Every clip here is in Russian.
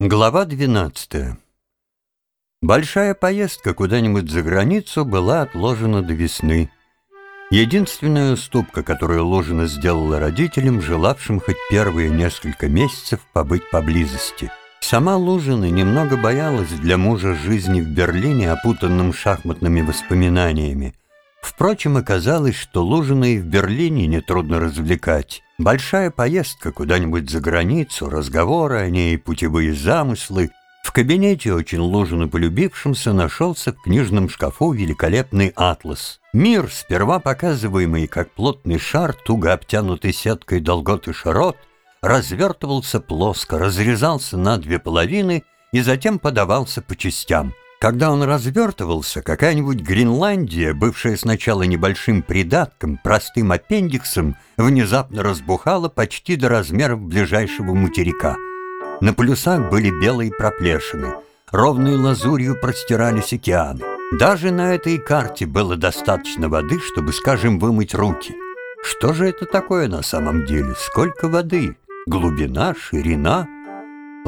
Глава 12 Большая поездка куда-нибудь за границу была отложена до весны. Единственная уступка, которую Лужина сделала родителям, желавшим хоть первые несколько месяцев побыть поблизости. Сама Лужина немного боялась для мужа жизни в Берлине, опутанном шахматными воспоминаниями. Впрочем, оказалось, что Лужина и в Берлине нетрудно развлекать. Большая поездка куда-нибудь за границу, разговоры о ней, путевые замыслы. В кабинете, очень Лужину полюбившимся, нашелся в книжном шкафу великолепный атлас. Мир, сперва показываемый как плотный шар, туго обтянутый сеткой долгот и широт, развертывался плоско, разрезался на две половины и затем подавался по частям — когда он развертывался, какая-нибудь Гренландия, бывшая сначала небольшим придатком, простым аппендиксом, внезапно разбухала почти до размеров ближайшего материка. На полюсах были белые проплешины, ровной лазурью простирались океаны. Даже на этой карте было достаточно воды, чтобы, скажем, вымыть руки. Что же это такое на самом деле? Сколько воды? Глубина, ширина —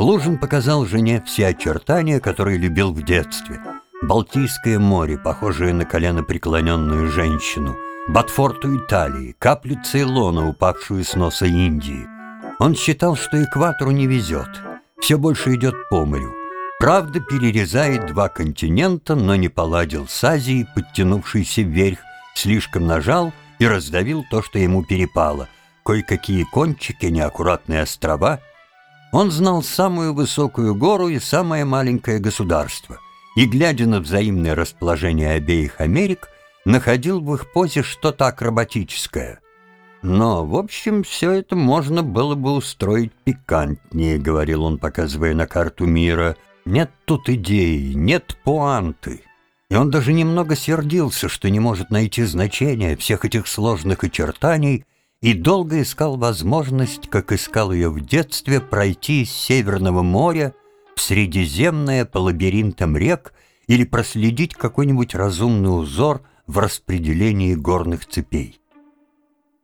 Лужин показал жене все очертания, которые любил в детстве. Балтийское море, похожее на колено преклоненную женщину, Батфорту Италии, каплю Цейлона, упавшую с носа Индии. Он считал, что экватору не везет, все больше идет по морю. Правда, перерезает два континента, но не поладил с Азией, подтянувшейся вверх, слишком нажал и раздавил то, что ему перепало. Кое-какие кончики, неаккуратные острова — он знал самую высокую гору и самое маленькое государство, и, глядя на взаимное расположение обеих Америк, находил в их позе что-то акробатическое. Но, в общем, все это можно было бы устроить пикантнее, говорил он, показывая на карту мира. Нет тут идеи, нет пуанты. И он даже немного сердился, что не может найти значения всех этих сложных очертаний и долго искал возможность, как искал ее в детстве, пройти из Северного моря в Средиземное по лабиринтам рек или проследить какой-нибудь разумный узор в распределении горных цепей.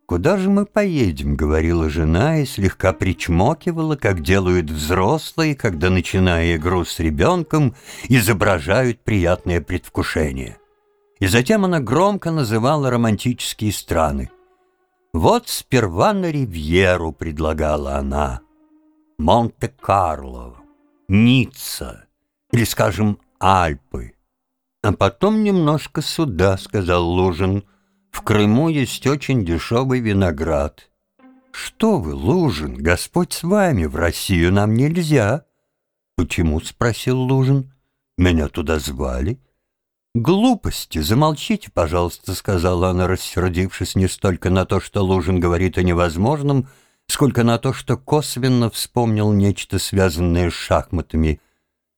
«Куда же мы поедем?» — говорила жена и слегка причмокивала, как делают взрослые, когда, начиная игру с ребенком, изображают приятное предвкушение. И затем она громко называла романтические страны. Вот сперва на Ривьеру предлагала она. Монте-Карло, Ницца или, скажем, Альпы. А потом немножко сюда, сказал Лужин. В Крыму есть очень дешевый виноград. Что вы, Лужин, Господь с вами, в Россию нам нельзя. Почему, спросил Лужин. Меня туда звали. «Глупости! Замолчите, пожалуйста», — сказала она, рассердившись не столько на то, что Лужин говорит о невозможном, сколько на то, что косвенно вспомнил нечто, связанное с шахматами.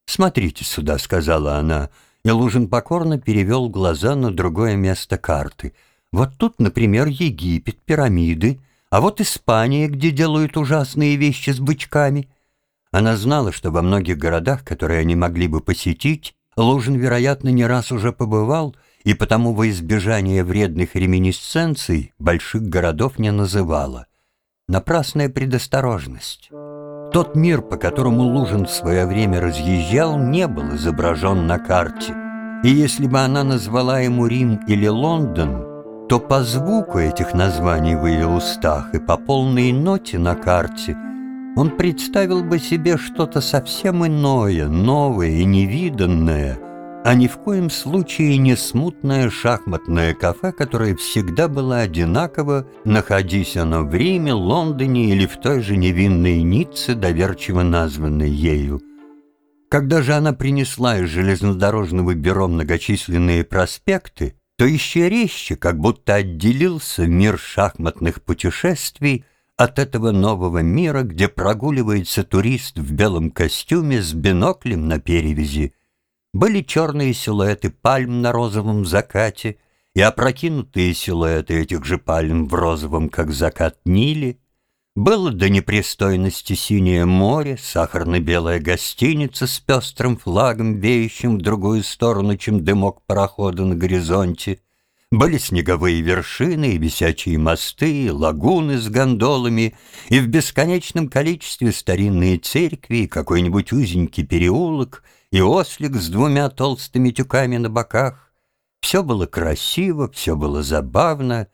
«Смотрите сюда», — сказала она, и Лужин покорно перевел глаза на другое место карты. «Вот тут, например, Египет, пирамиды, а вот Испания, где делают ужасные вещи с бычками». Она знала, что во многих городах, которые они могли бы посетить, Лужин, вероятно, не раз уже побывал, и потому во избежание вредных реминисценций больших городов не называла. Напрасная предосторожность. Тот мир, по которому Лужин в свое время разъезжал, не был изображен на карте. И если бы она назвала ему Рим или Лондон, то по звуку этих названий в ее устах и по полной ноте на карте – он представил бы себе что-то совсем иное, новое и невиданное, а ни в коем случае не смутное шахматное кафе, которое всегда было одинаково, находись оно в Риме, Лондоне или в той же невинной Ницце, доверчиво названной ею. Когда же она принесла из железнодорожного бюро многочисленные проспекты, то еще резче, как будто отделился мир шахматных путешествий – от этого нового мира, где прогуливается турист в белом костюме с биноклем на перевязи, были черные силуэты пальм на розовом закате и опрокинутые силуэты этих же пальм в розовом, как закат Нили, было до непристойности синее море, сахарно-белая гостиница с пестрым флагом, веющим в другую сторону, чем дымок парохода на горизонте, Были снеговые вершины и висячие мосты, и лагуны с гондолами, и в бесконечном количестве старинные церкви, и какой-нибудь узенький переулок, и ослик с двумя толстыми тюками на боках. Все было красиво, все было забавно.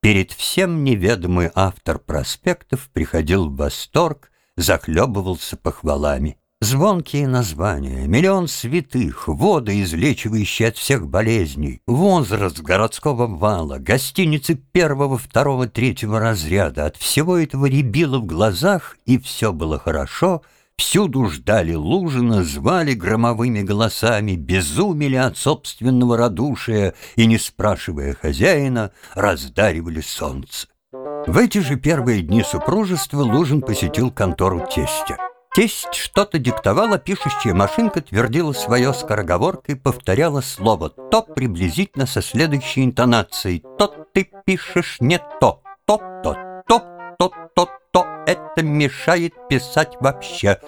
Перед всем неведомый автор проспектов приходил в восторг, захлебывался похвалами. Звонкие названия, миллион святых, воды, излечивающие от всех болезней, возраст городского вала, гостиницы первого, второго, третьего разряда. От всего этого рябило в глазах, и все было хорошо. Всюду ждали Лужина, звали громовыми голосами, безумели от собственного радушия и, не спрашивая хозяина, раздаривали солнце. В эти же первые дни супружества Лужин посетил контору тестя. Тесть что-то диктовала, пишущая машинка твердила свое скороговоркой, повторяла слово «то» приблизительно со следующей интонацией «то ты пишешь не то, то-то, то, то-то, то, это мешает писать вообще».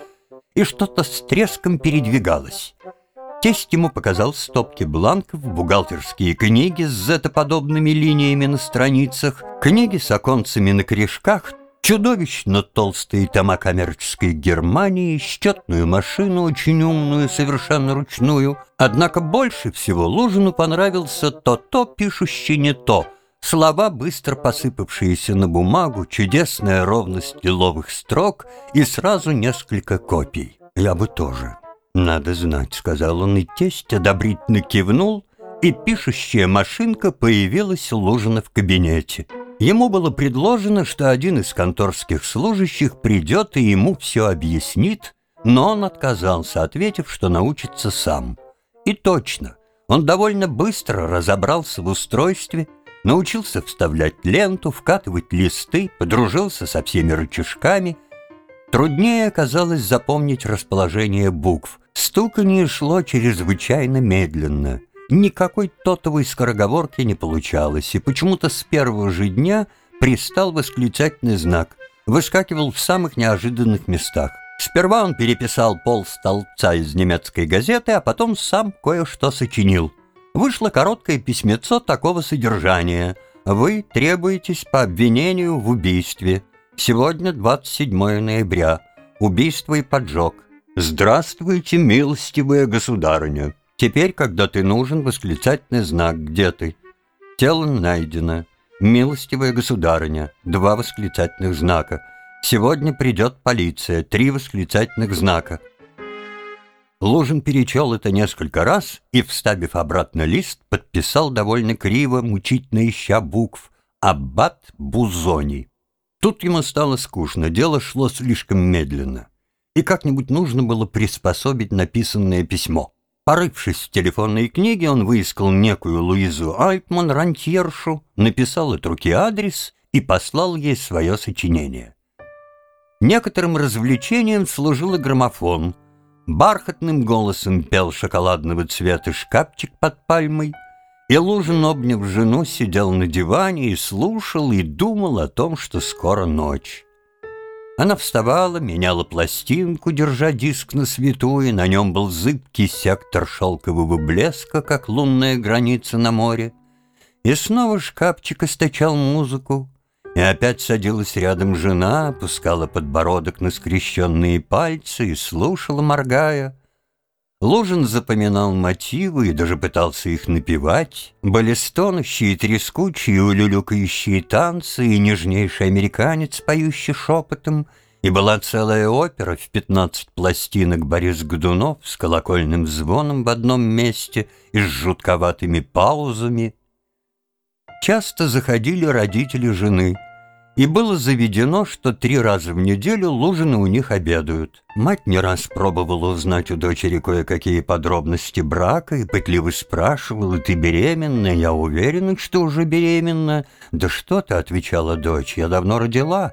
И что-то с треском передвигалось. Тесть ему показал стопки бланков, бухгалтерские книги с зетоподобными линиями на страницах, книги с оконцами на корешках, чудовищно толстые тома коммерческой Германии, счетную машину, очень умную, совершенно ручную. Однако больше всего Лужину понравился то-то, пишущий не то. Слова, быстро посыпавшиеся на бумагу, чудесная ровность лиловых строк и сразу несколько копий. «Я бы тоже. Надо знать», — сказал он, и тесть одобрительно кивнул, и пишущая машинка появилась у Лужина в кабинете. Ему было предложено, что один из конторских служащих придет и ему все объяснит, но он отказался, ответив, что научится сам. И точно, он довольно быстро разобрался в устройстве, научился вставлять ленту, вкатывать листы, подружился со всеми рычажками. Труднее оказалось запомнить расположение букв. Стуканье шло чрезвычайно медленно — Никакой тотовой скороговорки не получалось, и почему-то с первого же дня пристал восклицательный знак, выскакивал в самых неожиданных местах. Сперва он переписал пол столбца из немецкой газеты, а потом сам кое-что сочинил. Вышло короткое письмецо такого содержания. «Вы требуетесь по обвинению в убийстве. Сегодня 27 ноября. Убийство и поджог. Здравствуйте, милостивая государыня!» Теперь, когда ты нужен, восклицательный знак «Где ты?» Тело найдено. Милостивая государыня. Два восклицательных знака. Сегодня придет полиция. Три восклицательных знака. Лужин перечел это несколько раз и, вставив обратно лист, подписал довольно криво, мучительно ища букв «Аббат Бузони». Тут ему стало скучно, дело шло слишком медленно, и как-нибудь нужно было приспособить написанное письмо. Порывшись в телефонной книге, он выискал некую Луизу Альтман, рантьершу, написал от руки адрес и послал ей свое сочинение. Некоторым развлечением служил и граммофон. Бархатным голосом пел шоколадного цвета шкафчик под пальмой, и Лужин, обняв жену, сидел на диване и слушал, и думал о том, что скоро ночь. Она вставала, меняла пластинку, держа диск на свету, и на нем был зыбкий сектор шелкового блеска, как лунная граница на море. И снова шкафчик источал музыку, и опять садилась рядом жена, опускала подбородок на скрещенные пальцы и слушала, моргая — Лужин запоминал мотивы и даже пытался их напевать. Были стонущие, трескучие, улюлюкающие танцы и нежнейший американец, поющий шепотом. И была целая опера в пятнадцать пластинок Борис Годунов с колокольным звоном в одном месте и с жутковатыми паузами. Часто заходили родители жены — и было заведено, что три раза в неделю Лужины у них обедают. Мать не раз пробовала узнать у дочери кое-какие подробности брака и пытливо спрашивала, «Ты беременна? Я уверена, что уже беременна». «Да что ты?» — отвечала дочь, «я давно родила».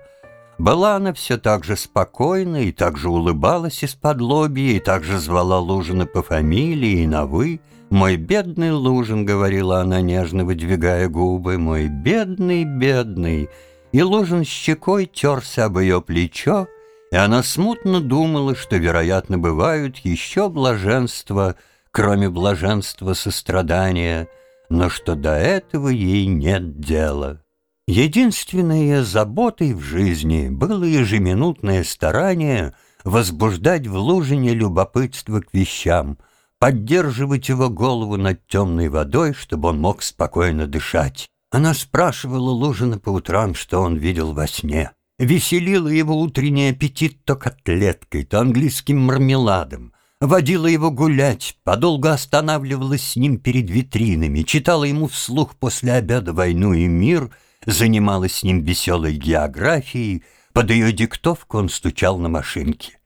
Была она все так же спокойна и так же улыбалась из-под лобья, и так же звала Лужина по фамилии и на «вы». «Мой бедный Лужин», — говорила она, нежно выдвигая губы, «мой бедный, бедный». И Лужин щекой терся об ее плечо, и она смутно думала, что, вероятно, бывают еще блаженства, кроме блаженства сострадания. но что до этого ей нет дела. Единственной ее заботой в жизни было ежеминутное старание возбуждать в Лужине любопытство к вещам, поддерживать его голову над темной водой, чтобы он мог спокойно дышать. Она спрашивала Лужина по утрам, что он видел во сне. Веселила его утренний аппетит то котлеткой, то английским мармеладом, водила его гулять, подолго останавливалась с ним перед витринами, читала ему вслух после обеда «Войну и мир», занималась с ним веселой географией, под ее диктовку он стучал на машинке.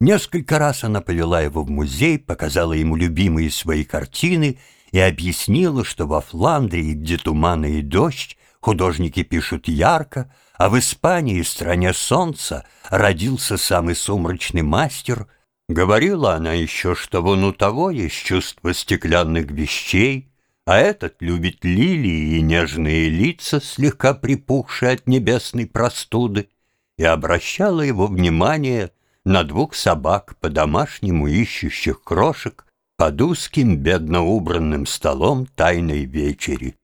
Несколько раз она повела его в музей, показала ему любимые свои картины и объяснила, что во Фландрии, где туманы и дождь, художники пишут ярко, а в Испании, стране солнца, родился самый сумрачный мастер. Говорила она еще, что вон у того есть чувство стеклянных вещей, а этот любит лилии и нежные лица, слегка припухшие от небесной простуды, и обращала его внимание на двух собак по-домашнему ищущих крошек под узким бедно убранным столом тайной вечери.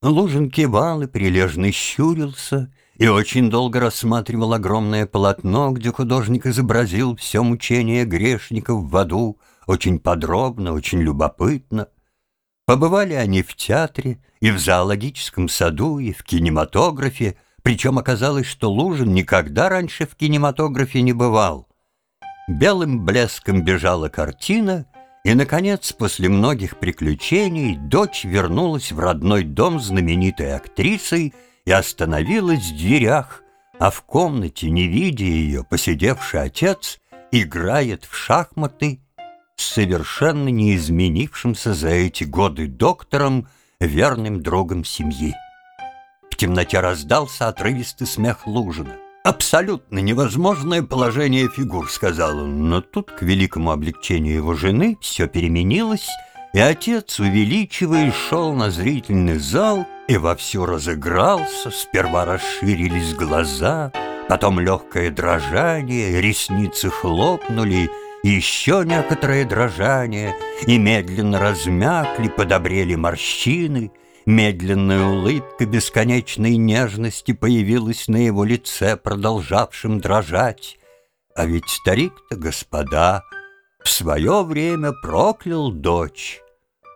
Лужин кивал и прилежно щурился и очень долго рассматривал огромное полотно, где художник изобразил все мучение грешников в аду, очень подробно, очень любопытно. Побывали они в театре, и в зоологическом саду, и в кинематографе, причем оказалось, что Лужин никогда раньше в кинематографе не бывал. Белым блеском бежала картина, и, наконец, после многих приключений, дочь вернулась в родной дом знаменитой актрисой и остановилась в дверях, а в комнате, не видя ее, посидевший отец играет в шахматы совершенно не изменившимся за эти годы доктором, верным другом семьи. В темноте раздался отрывистый смех Лужина. «Абсолютно невозможное положение фигур», — сказал он, но тут, к великому облегчению его жены, все переменилось, и отец, увеличивая, шел на зрительный зал и вовсю разыгрался, сперва расширились глаза, потом легкое дрожание, ресницы хлопнули — еще некоторое дрожание, и медленно размякли, подобрели морщины, медленная улыбка бесконечной нежности появилась на его лице, продолжавшем дрожать. А ведь старик-то, господа, в свое время проклял дочь.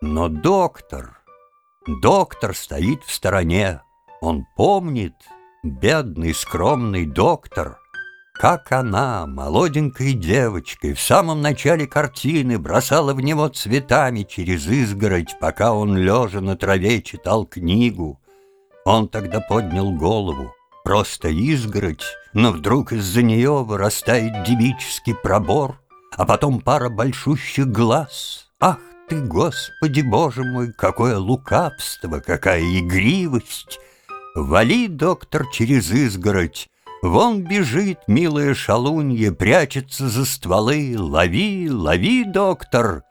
Но доктор, доктор стоит в стороне, он помнит, бедный скромный доктор — как она, молоденькой девочкой, в самом начале картины бросала в него цветами через изгородь, пока он, лежа на траве, читал книгу. Он тогда поднял голову. Просто изгородь, но вдруг из-за нее вырастает девический пробор, а потом пара большущих глаз. Ах ты, Господи Боже мой, какое лукавство, какая игривость! Вали, доктор, через изгородь, Вон бежит милая шалунья, прячется за стволы. Лови, лови, доктор!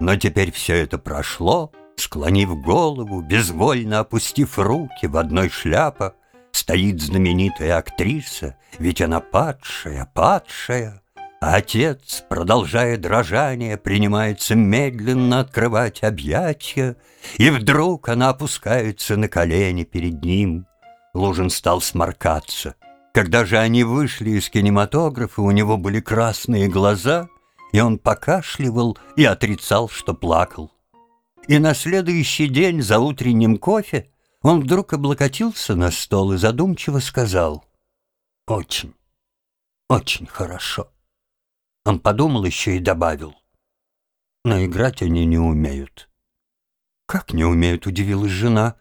Но теперь все это прошло, Склонив голову, безвольно опустив руки в одной шляпа, Стоит знаменитая актриса, ведь она падшая, падшая. А отец, продолжая дрожание, принимается медленно открывать объятия, И вдруг она опускается на колени перед ним. Лужин стал сморкаться — когда же они вышли из кинематографа, у него были красные глаза, и он покашливал и отрицал, что плакал. И на следующий день за утренним кофе он вдруг облокотился на стол и задумчиво сказал «Очень, очень хорошо». Он подумал еще и добавил «Но играть они не умеют». «Как не умеют?» — удивилась жена.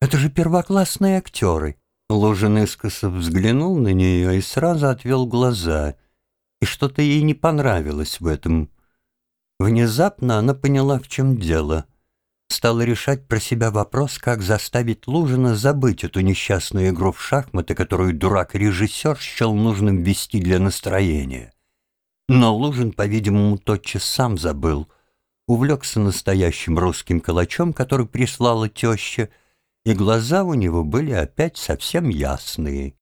«Это же первоклассные актеры». Лужин искоса взглянул на нее и сразу отвел глаза, и что-то ей не понравилось в этом. Внезапно она поняла, в чем дело. Стала решать про себя вопрос, как заставить Лужина забыть эту несчастную игру в шахматы, которую дурак-режиссер счел нужным вести для настроения. Но Лужин, по-видимому, тотчас сам забыл. Увлекся настоящим русским калачом, который прислала теща, и глаза у него были опять совсем ясные.